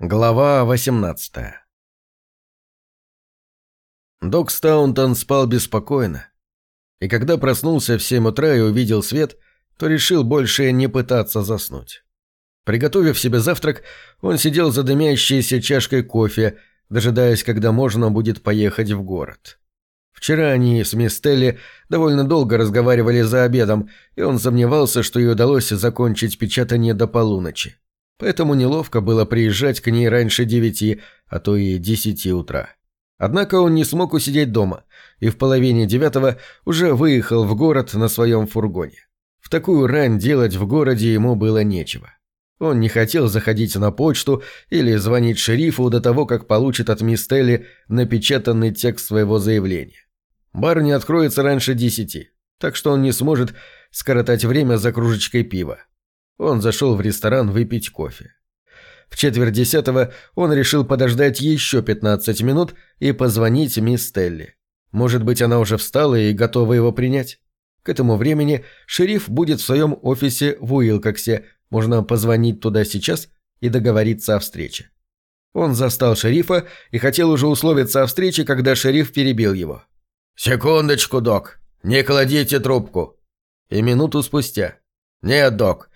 Глава 18 Док Стаунтон спал беспокойно, и когда проснулся в 7 утра и увидел свет, то решил больше не пытаться заснуть. Приготовив себе завтрак, он сидел за дымящейся чашкой кофе, дожидаясь, когда можно будет поехать в город. Вчера они с мисс Телли довольно долго разговаривали за обедом, и он сомневался, что ей удалось закончить печатание до полуночи поэтому неловко было приезжать к ней раньше девяти, а то и десяти утра. Однако он не смог усидеть дома, и в половине девятого уже выехал в город на своем фургоне. В такую рань делать в городе ему было нечего. Он не хотел заходить на почту или звонить шерифу до того, как получит от мисс Телли напечатанный текст своего заявления. Бар не откроется раньше десяти, так что он не сможет скоротать время за кружечкой пива. Он зашел в ресторан выпить кофе. В четверть десятого он решил подождать еще 15 минут и позвонить мисс Телли. Может быть, она уже встала и готова его принять? К этому времени шериф будет в своем офисе в Уилкоксе, можно позвонить туда сейчас и договориться о встрече. Он застал шерифа и хотел уже условиться о встрече, когда шериф перебил его. «Секундочку, док, не кладите трубку». И минуту спустя. «Нет, док,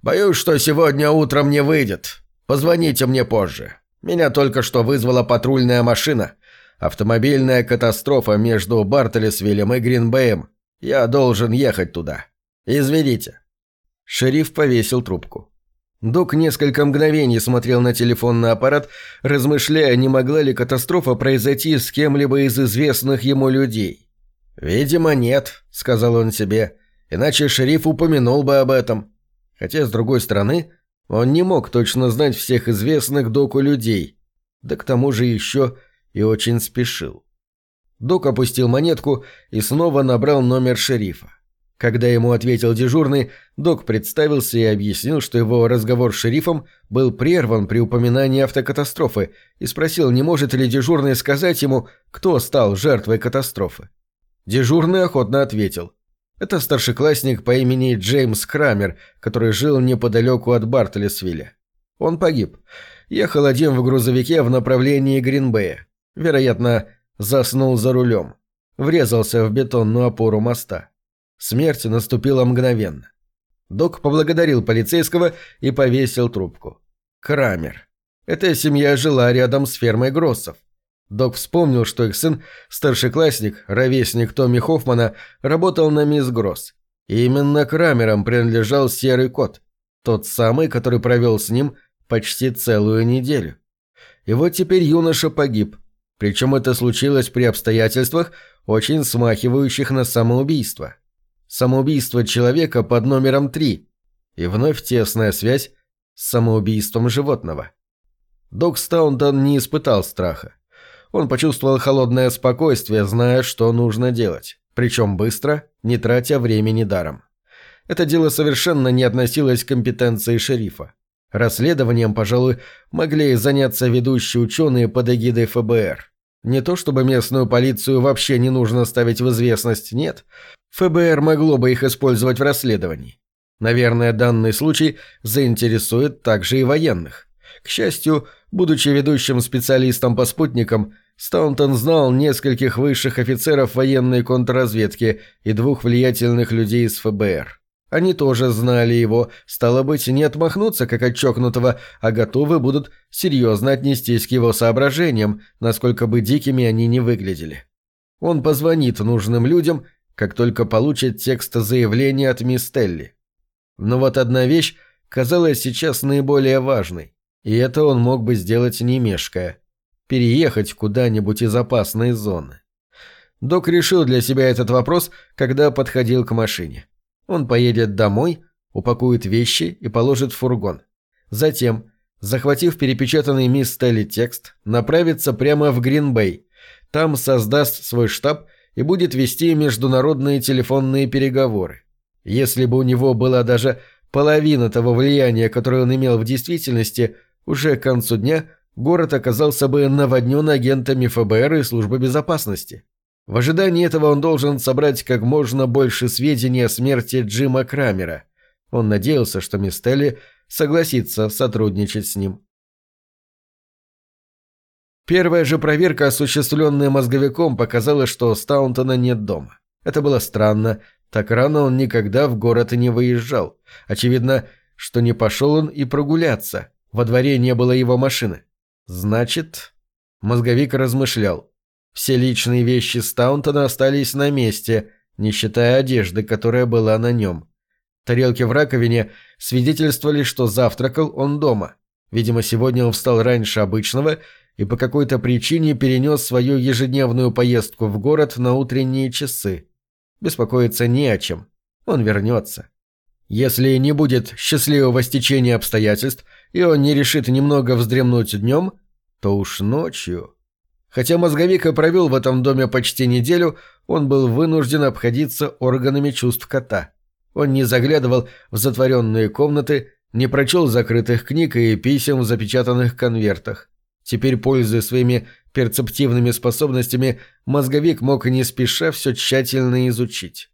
боюсь, что сегодня утром не выйдет. Позвоните мне позже. Меня только что вызвала патрульная машина. Автомобильная катастрофа между Бартолесвиллем и Гринбеем. Я должен ехать туда. Извините». Шериф повесил трубку. Док несколько мгновений смотрел на телефонный аппарат, размышляя, не могла ли катастрофа произойти с кем-либо из известных ему людей. «Видимо, нет», — сказал он себе, — иначе шериф упомянул бы об этом. Хотя, с другой стороны, он не мог точно знать всех известных доку людей, да к тому же еще и очень спешил. Док опустил монетку и снова набрал номер шерифа. Когда ему ответил дежурный, док представился и объяснил, что его разговор с шерифом был прерван при упоминании автокатастрофы и спросил, не может ли дежурный сказать ему, кто стал жертвой катастрофы. Дежурный охотно ответил. Это старшеклассник по имени Джеймс Крамер, который жил неподалеку от Бартлесвилля. Он погиб. Ехал один в грузовике в направлении Гринбея. Вероятно, заснул за рулем. Врезался в бетонную опору моста. Смерть наступила мгновенно. Док поблагодарил полицейского и повесил трубку. Крамер. Эта семья жила рядом с фермой Гроссов. Док вспомнил, что их сын, старшеклассник, ровесник Томми Хоффмана, работал на мисс Гросс. И именно Крамерам принадлежал серый кот. Тот самый, который провел с ним почти целую неделю. И вот теперь юноша погиб. Причем это случилось при обстоятельствах, очень смахивающих на самоубийство. Самоубийство человека под номером 3. И вновь тесная связь с самоубийством животного. Док Стаунтон не испытал страха. Он почувствовал холодное спокойствие, зная, что нужно делать. Причем быстро, не тратя времени даром. Это дело совершенно не относилось к компетенции шерифа. Расследованием, пожалуй, могли заняться ведущие ученые под эгидой ФБР. Не то чтобы местную полицию вообще не нужно ставить в известность, нет. ФБР могло бы их использовать в расследовании. Наверное, данный случай заинтересует также и военных. К счастью, будучи ведущим специалистом по спутникам, Стаунтон знал нескольких высших офицеров военной контрразведки и двух влиятельных людей из ФБР. Они тоже знали его, стало быть, не отмахнуться как от чокнутого, а готовы будут серьезно отнестись к его соображениям, насколько бы дикими они не выглядели. Он позвонит нужным людям, как только получит текст заявления от мисс Телли. Но вот одна вещь казалась сейчас наиболее важной, и это он мог бы сделать не мешкая – переехать куда-нибудь из опасной зоны. Док решил для себя этот вопрос, когда подходил к машине. Он поедет домой, упакует вещи и положит в фургон. Затем, захватив перепечатанный мисс Стелли текст, направится прямо в Гринбей. Там создаст свой штаб и будет вести международные телефонные переговоры. Если бы у него была даже половина того влияния, которое он имел в действительности, уже к концу дня город оказался бы наводнен агентами ФБР и службы безопасности. В ожидании этого он должен собрать как можно больше сведений о смерти Джима Крамера. Он надеялся, что Мистелли согласится сотрудничать с ним. Первая же проверка, осуществленная мозговиком, показала, что Стаунтона нет дома. Это было странно, так рано он никогда в город не выезжал. Очевидно, что не пошел он и прогуляться. Во дворе не было его машины. Значит, мозговик размышлял. Все личные вещи Стаунтона остались на месте, не считая одежды, которая была на нем. Тарелки в раковине свидетельствовали, что завтракал он дома. Видимо, сегодня он встал раньше обычного и по какой-то причине перенес свою ежедневную поездку в город на утренние часы. Беспокоиться не о чем. Он вернется. Если не будет счастливого стечения обстоятельств, и он не решит немного вздремнуть днем, то уж ночью... Хотя мозговик и провел в этом доме почти неделю, он был вынужден обходиться органами чувств кота. Он не заглядывал в затворенные комнаты, не прочел закрытых книг и писем в запечатанных конвертах. Теперь, пользуясь своими перцептивными способностями, мозговик мог не спеша все тщательно изучить.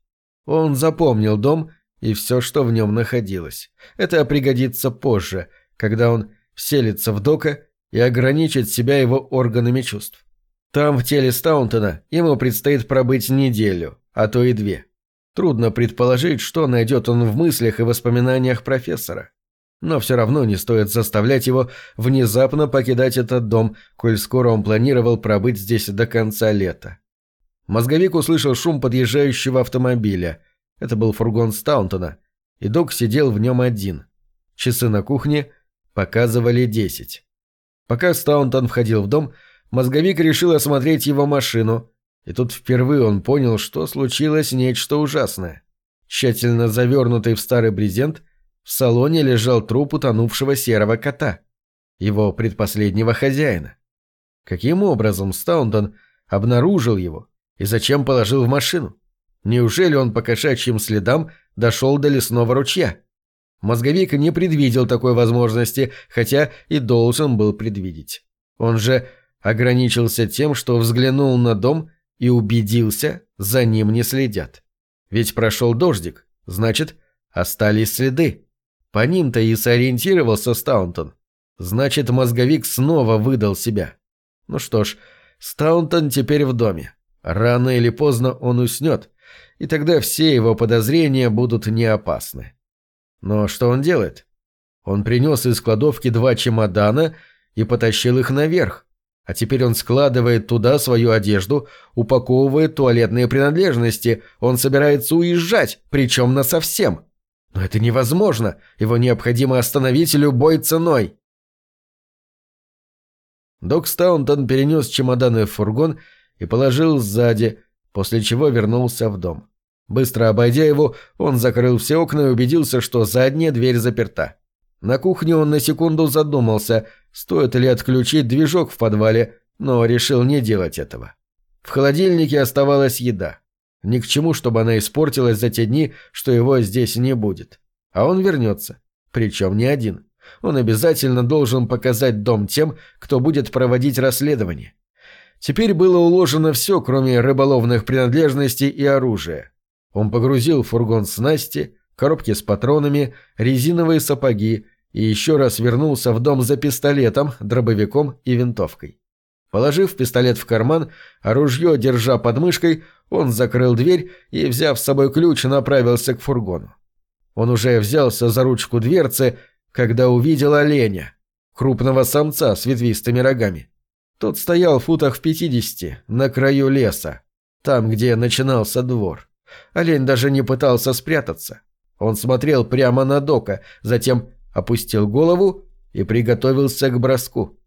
Он запомнил дом и все, что в нем находилось. Это пригодится позже, когда он вселится в Дока и ограничит себя его органами чувств. Там, в теле Стаунтона, ему предстоит пробыть неделю, а то и две. Трудно предположить, что найдет он в мыслях и воспоминаниях профессора но все равно не стоит заставлять его внезапно покидать этот дом, коль скоро он планировал пробыть здесь до конца лета. Мозговик услышал шум подъезжающего автомобиля. Это был фургон Стаунтона, и док сидел в нем один. Часы на кухне показывали десять. Пока Стаунтон входил в дом, мозговик решил осмотреть его машину, и тут впервые он понял, что случилось нечто ужасное. Тщательно завернутый в старый брезент – в салоне лежал труп утонувшего серого кота, его предпоследнего хозяина. Каким образом Стаундон обнаружил его и зачем положил в машину? Неужели он по кошачьим следам дошел до лесного ручья? Мозговик не предвидел такой возможности, хотя и должен был предвидеть. Он же ограничился тем, что взглянул на дом и убедился, за ним не следят. Ведь прошел дождик, значит, остались следы. По ним-то и сориентировался Стаунтон. Значит, мозговик снова выдал себя. Ну что ж, Стаунтон теперь в доме. Рано или поздно он уснет, и тогда все его подозрения будут не опасны. Но что он делает? Он принес из кладовки два чемодана и потащил их наверх. А теперь он складывает туда свою одежду, упаковывает туалетные принадлежности. Он собирается уезжать, причем насовсем. Но это невозможно, его необходимо остановить любой ценой. Док Стаунтон перенес чемоданы в фургон и положил сзади, после чего вернулся в дом. Быстро обойдя его, он закрыл все окна и убедился, что задняя дверь заперта. На кухне он на секунду задумался, стоит ли отключить движок в подвале, но решил не делать этого. В холодильнике оставалась еда. Ни к чему, чтобы она испортилась за те дни, что его здесь не будет. А он вернется. Причем не один. Он обязательно должен показать дом тем, кто будет проводить расследование. Теперь было уложено все, кроме рыболовных принадлежностей и оружия. Он погрузил фургон снасти, коробки с патронами, резиновые сапоги и еще раз вернулся в дом за пистолетом, дробовиком и винтовкой. Положив пистолет в карман, а ружье держа под мышкой, он закрыл дверь и, взяв с собой ключ, направился к фургону. Он уже взялся за ручку дверцы, когда увидел оленя, крупного самца с ветвистыми рогами. Тот стоял в футах в пятидесяти, на краю леса, там, где начинался двор. Олень даже не пытался спрятаться. Он смотрел прямо на Дока, затем опустил голову и приготовился к броску.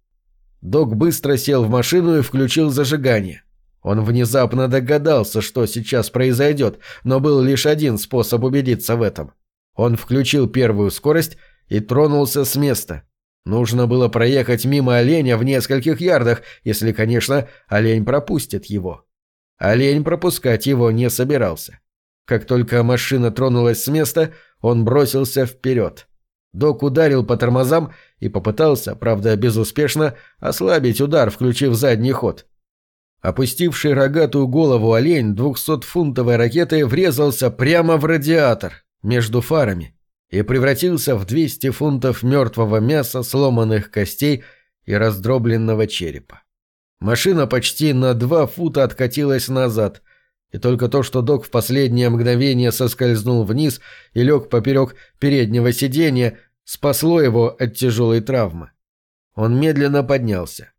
Док быстро сел в машину и включил зажигание. Он внезапно догадался, что сейчас произойдет, но был лишь один способ убедиться в этом. Он включил первую скорость и тронулся с места. Нужно было проехать мимо оленя в нескольких ярдах, если, конечно, олень пропустит его. Олень пропускать его не собирался. Как только машина тронулась с места, он бросился вперед. Док ударил по тормозам и попытался, правда безуспешно, ослабить удар, включив задний ход. Опустивший рогатую голову олень двухсотфунтовой ракеты врезался прямо в радиатор, между фарами, и превратился в 200 фунтов мертвого мяса, сломанных костей и раздробленного черепа. Машина почти на два фута откатилась назад, и только то, что док в последнее мгновение соскользнул вниз и лег поперек переднего сиденья, спасло его от тяжелой травмы. Он медленно поднялся.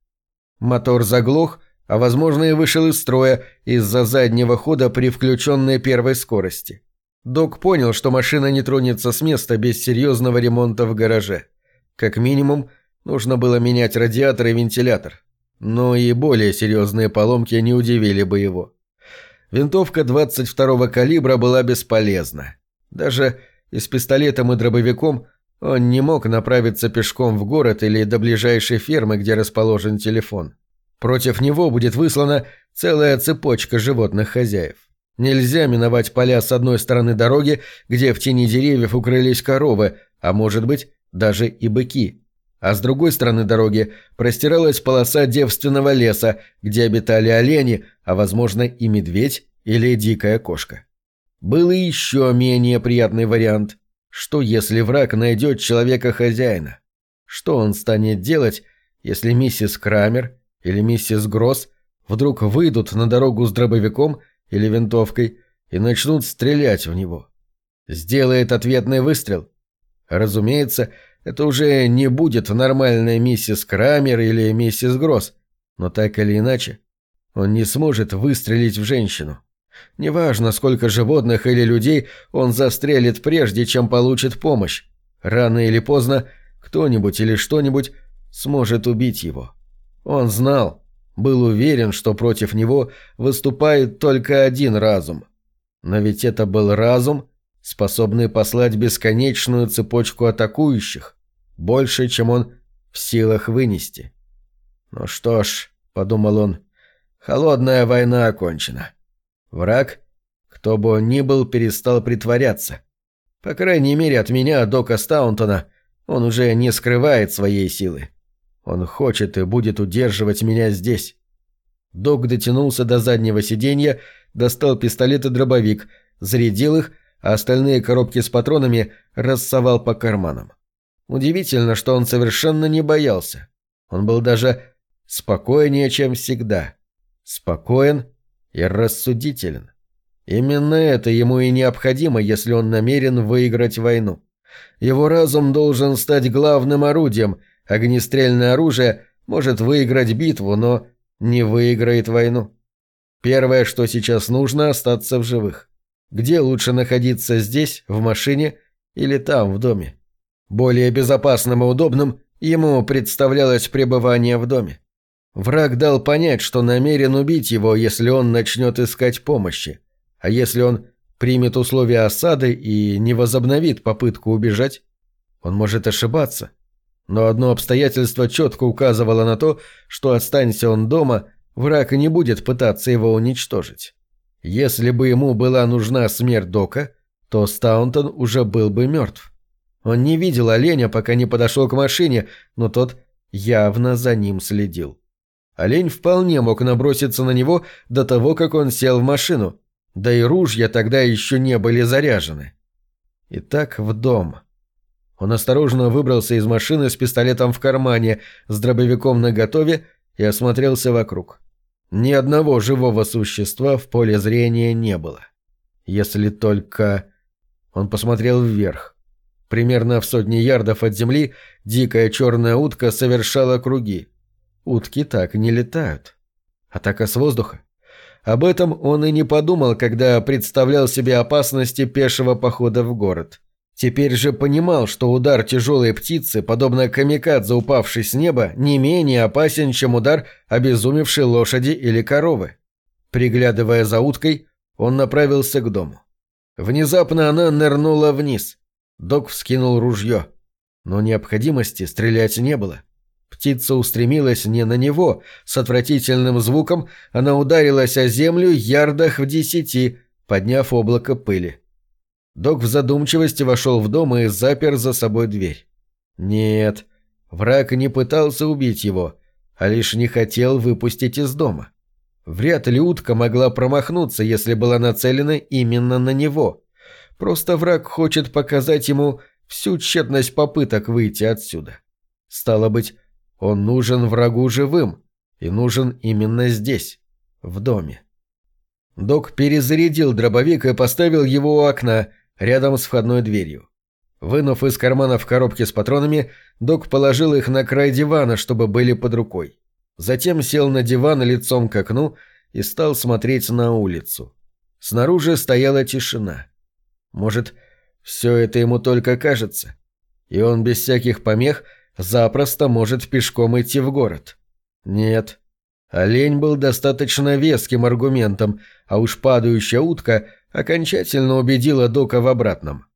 Мотор заглох, а возможно и вышел из строя из-за заднего хода при включенной первой скорости. Док понял, что машина не тронется с места без серьезного ремонта в гараже. Как минимум, нужно было менять радиатор и вентилятор. Но и более серьезные поломки не удивили бы его. Винтовка 22-го калибра была бесполезна. Даже и с пистолетом и дробовиком он не мог направиться пешком в город или до ближайшей фермы, где расположен телефон. Против него будет выслана целая цепочка животных хозяев. Нельзя миновать поля с одной стороны дороги, где в тени деревьев укрылись коровы, а может быть, даже и быки. А с другой стороны дороги простиралась полоса девственного леса, где обитали олени, а возможно и медведь или дикая кошка. Был и еще менее приятный вариант. Что если враг найдет человека-хозяина? Что он станет делать, если миссис Крамер или миссис Гросс вдруг выйдут на дорогу с дробовиком или винтовкой и начнут стрелять в него? Сделает ответный выстрел? Разумеется, это уже не будет нормальная миссис Крамер или миссис Гросс, но так или иначе, он не сможет выстрелить в женщину. Неважно, сколько животных или людей он застрелит прежде, чем получит помощь. Рано или поздно кто-нибудь или что-нибудь сможет убить его. Он знал, был уверен, что против него выступает только один разум. Но ведь это был разум, способный послать бесконечную цепочку атакующих, больше, чем он в силах вынести. «Ну что ж», — подумал он, — «холодная война окончена. Враг, кто бы он ни был, перестал притворяться. По крайней мере, от меня, Дока Стаунтона, он уже не скрывает своей силы. Он хочет и будет удерживать меня здесь. Док дотянулся до заднего сиденья, достал пистолет и дробовик, зарядил их, а остальные коробки с патронами рассовал по карманам. Удивительно, что он совершенно не боялся. Он был даже спокойнее, чем всегда. Спокоен и рассудителен. Именно это ему и необходимо, если он намерен выиграть войну. Его разум должен стать главным орудием – Огнестрельное оружие может выиграть битву, но не выиграет войну. Первое, что сейчас нужно, остаться в живых. Где лучше находиться здесь, в машине или там, в доме? Более безопасным и удобным ему представлялось пребывание в доме. Враг дал понять, что намерен убить его, если он начнет искать помощи. А если он примет условия осады и не возобновит попытку убежать? Он может ошибаться. Но одно обстоятельство четко указывало на то, что останься он дома, враг не будет пытаться его уничтожить. Если бы ему была нужна смерть Дока, то Стаунтон уже был бы мертв. Он не видел оленя, пока не подошел к машине, но тот явно за ним следил. Олень вполне мог наброситься на него до того, как он сел в машину, да и ружья тогда еще не были заряжены. Итак, в дом. Он осторожно выбрался из машины с пистолетом в кармане, с дробовиком наготове и осмотрелся вокруг. Ни одного живого существа в поле зрения не было. Если только... Он посмотрел вверх. Примерно в сотни ярдов от земли дикая черная утка совершала круги. Утки так не летают. Атака с воздуха? Об этом он и не подумал, когда представлял себе опасности пешего похода в город. Теперь же понимал, что удар тяжелой птицы, подобно камикадзе, упавшей с неба, не менее опасен, чем удар обезумевшей лошади или коровы. Приглядывая за уткой, он направился к дому. Внезапно она нырнула вниз. Док вскинул ружье. Но необходимости стрелять не было. Птица устремилась не на него. С отвратительным звуком она ударилась о землю ярдах в десяти, подняв облако пыли. Док в задумчивости вошел в дом и запер за собой дверь. Нет, враг не пытался убить его, а лишь не хотел выпустить из дома. Вряд ли утка могла промахнуться, если была нацелена именно на него. Просто враг хочет показать ему всю тщетность попыток выйти отсюда. Стало быть, он нужен врагу живым, И нужен именно здесь, в доме. Док перезарядил дробовик и поставил его у окна, рядом с входной дверью. Вынув из кармана в коробке с патронами, док положил их на край дивана, чтобы были под рукой. Затем сел на диван лицом к окну и стал смотреть на улицу. Снаружи стояла тишина. Может, все это ему только кажется? И он без всяких помех запросто может пешком идти в город. Нет. Олень был достаточно веским аргументом, а уж падающая утка окончательно убедила Дока в обратном.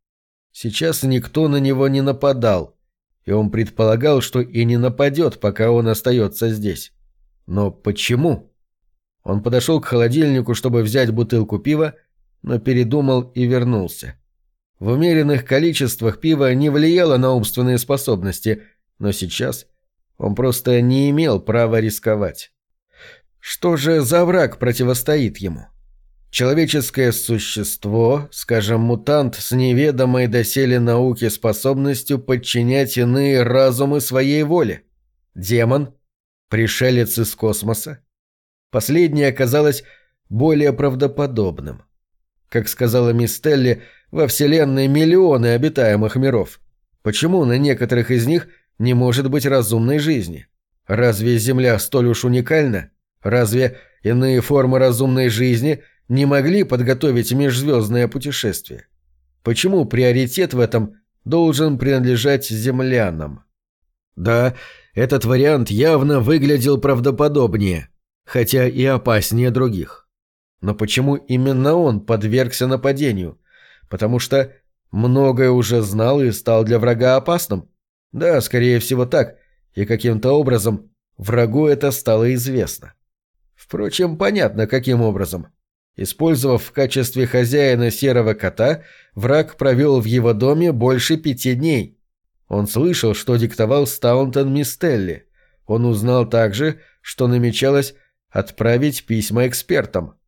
Сейчас никто на него не нападал, и он предполагал, что и не нападет, пока он остается здесь. Но почему? Он подошел к холодильнику, чтобы взять бутылку пива, но передумал и вернулся. В умеренных количествах пива не влияло на умственные способности, но сейчас он просто не имел права рисковать. Что же за враг противостоит ему? Человеческое существо, скажем, мутант с неведомой доселе науке способностью подчинять иные разумы своей воле? Демон? Пришелец из космоса? Последнее оказалось более правдоподобным. Как сказала мисс Стелли, во Вселенной миллионы обитаемых миров. Почему на некоторых из них не может быть разумной жизни? Разве Земля столь уж уникальна? Разве иные формы разумной жизни не могли подготовить межзвездное путешествие? Почему приоритет в этом должен принадлежать землянам? Да, этот вариант явно выглядел правдоподобнее, хотя и опаснее других. Но почему именно он подвергся нападению? Потому что многое уже знал и стал для врага опасным? Да, скорее всего так, и каким-то образом врагу это стало известно. Впрочем, понятно, каким образом. Использовав в качестве хозяина серого кота, враг провел в его доме больше пяти дней. Он слышал, что диктовал Стаунтон Мистелли. Он узнал также, что намечалось отправить письма экспертам.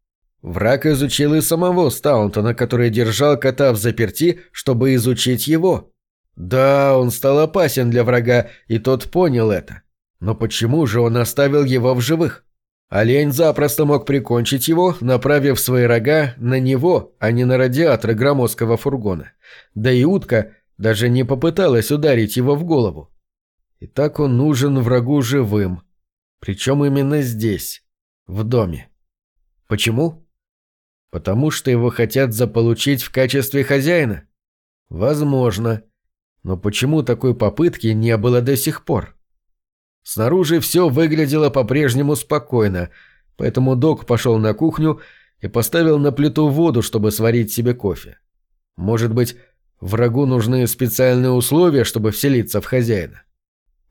Враг изучил и самого Стаунтона, который держал кота в заперти, чтобы изучить его. Да, он стал опасен для врага, и тот понял это. Но почему же он оставил его в живых? Олень запросто мог прикончить его, направив свои рога на него, а не на радиатор громоздкого фургона. Да и утка даже не попыталась ударить его в голову. И так он нужен врагу живым. Причем именно здесь, в доме. Почему? Потому что его хотят заполучить в качестве хозяина? Возможно. Но почему такой попытки не было до сих пор? Снаружи все выглядело по-прежнему спокойно, поэтому док пошел на кухню и поставил на плиту воду, чтобы сварить себе кофе. Может быть, врагу нужны специальные условия, чтобы вселиться в хозяина.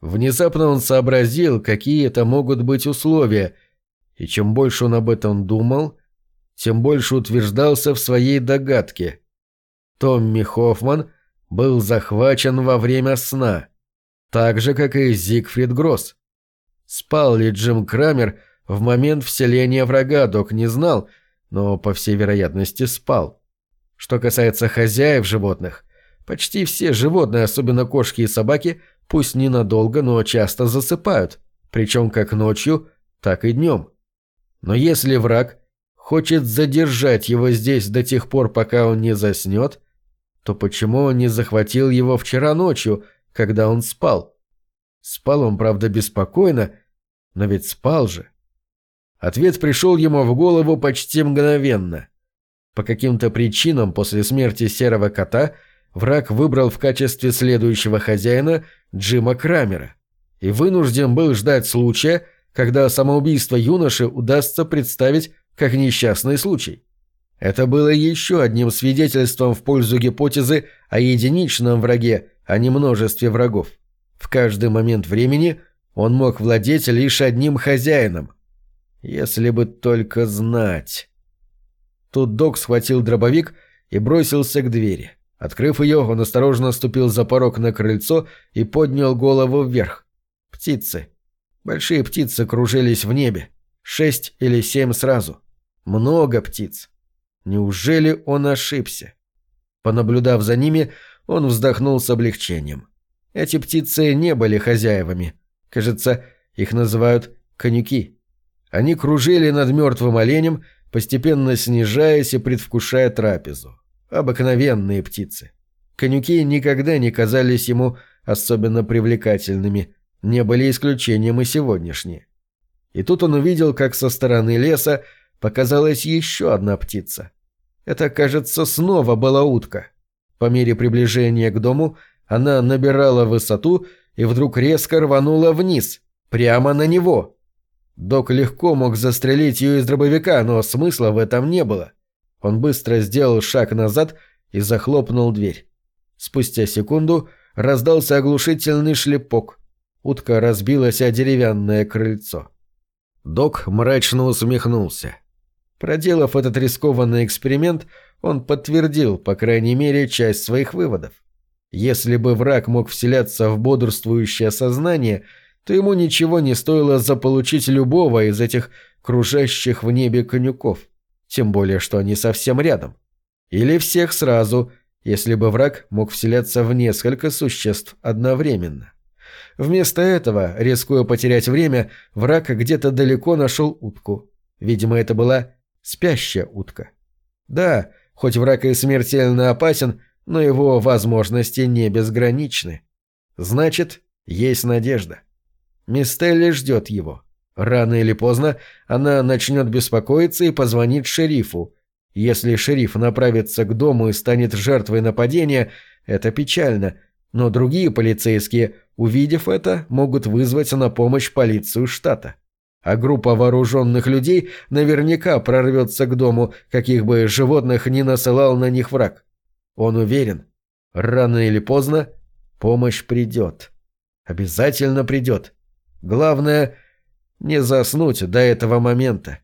Внезапно он сообразил, какие это могут быть условия, и чем больше он об этом думал, тем больше утверждался в своей догадке. Томми Хоффман был захвачен во время сна – так же, как и Зигфрид Гросс. Спал ли Джим Крамер в момент вселения врага, док не знал, но, по всей вероятности, спал. Что касается хозяев животных, почти все животные, особенно кошки и собаки, пусть ненадолго, но часто засыпают, причем как ночью, так и днем. Но если враг хочет задержать его здесь до тех пор, пока он не заснет, то почему он не захватил его вчера ночью, когда он спал. Спал он, правда, беспокойно, но ведь спал же. Ответ пришел ему в голову почти мгновенно. По каким-то причинам после смерти серого кота враг выбрал в качестве следующего хозяина Джима Крамера и вынужден был ждать случая, когда самоубийство юноши удастся представить как несчастный случай. Это было еще одним свидетельством в пользу гипотезы о единичном враге, а не множестве врагов. В каждый момент времени он мог владеть лишь одним хозяином. Если бы только знать. Тут док схватил дробовик и бросился к двери. Открыв ее, он осторожно ступил за порог на крыльцо и поднял голову вверх. Птицы. Большие птицы кружились в небе. Шесть или семь сразу. Много птиц. Неужели он ошибся? Понаблюдав за ними, он вздохнул с облегчением. Эти птицы не были хозяевами. Кажется, их называют Конюки. Они кружили над мертвым оленем, постепенно снижаясь и предвкушая трапезу. Обыкновенные птицы. Конюки никогда не казались ему особенно привлекательными, не были исключением и сегодняшние. И тут он увидел, как со стороны леса показалась еще одна птица. Это, кажется, снова была утка. По мере приближения к дому она набирала высоту и вдруг резко рванула вниз, прямо на него. Док легко мог застрелить ее из дробовика, но смысла в этом не было. Он быстро сделал шаг назад и захлопнул дверь. Спустя секунду раздался оглушительный шлепок. Утка разбилась о деревянное крыльцо. Док мрачно усмехнулся. Проделав этот рискованный эксперимент, он подтвердил, по крайней мере, часть своих выводов. Если бы враг мог вселяться в бодрствующее сознание, то ему ничего не стоило заполучить любого из этих кружащих в небе конюков, тем более, что они совсем рядом. Или всех сразу, если бы враг мог вселяться в несколько существ одновременно. Вместо этого, рискуя потерять время, враг где-то далеко нашел утку. Видимо, это была спящая утка. Да, хоть враг и смертельно опасен, но его возможности не безграничны. Значит, есть надежда. Мистелли ждет его. Рано или поздно она начнет беспокоиться и позвонит шерифу. Если шериф направится к дому и станет жертвой нападения, это печально, но другие полицейские, увидев это, могут вызвать на помощь полицию штата а группа вооруженных людей наверняка прорвется к дому, каких бы животных ни насылал на них враг. Он уверен, рано или поздно помощь придет. Обязательно придет. Главное, не заснуть до этого момента.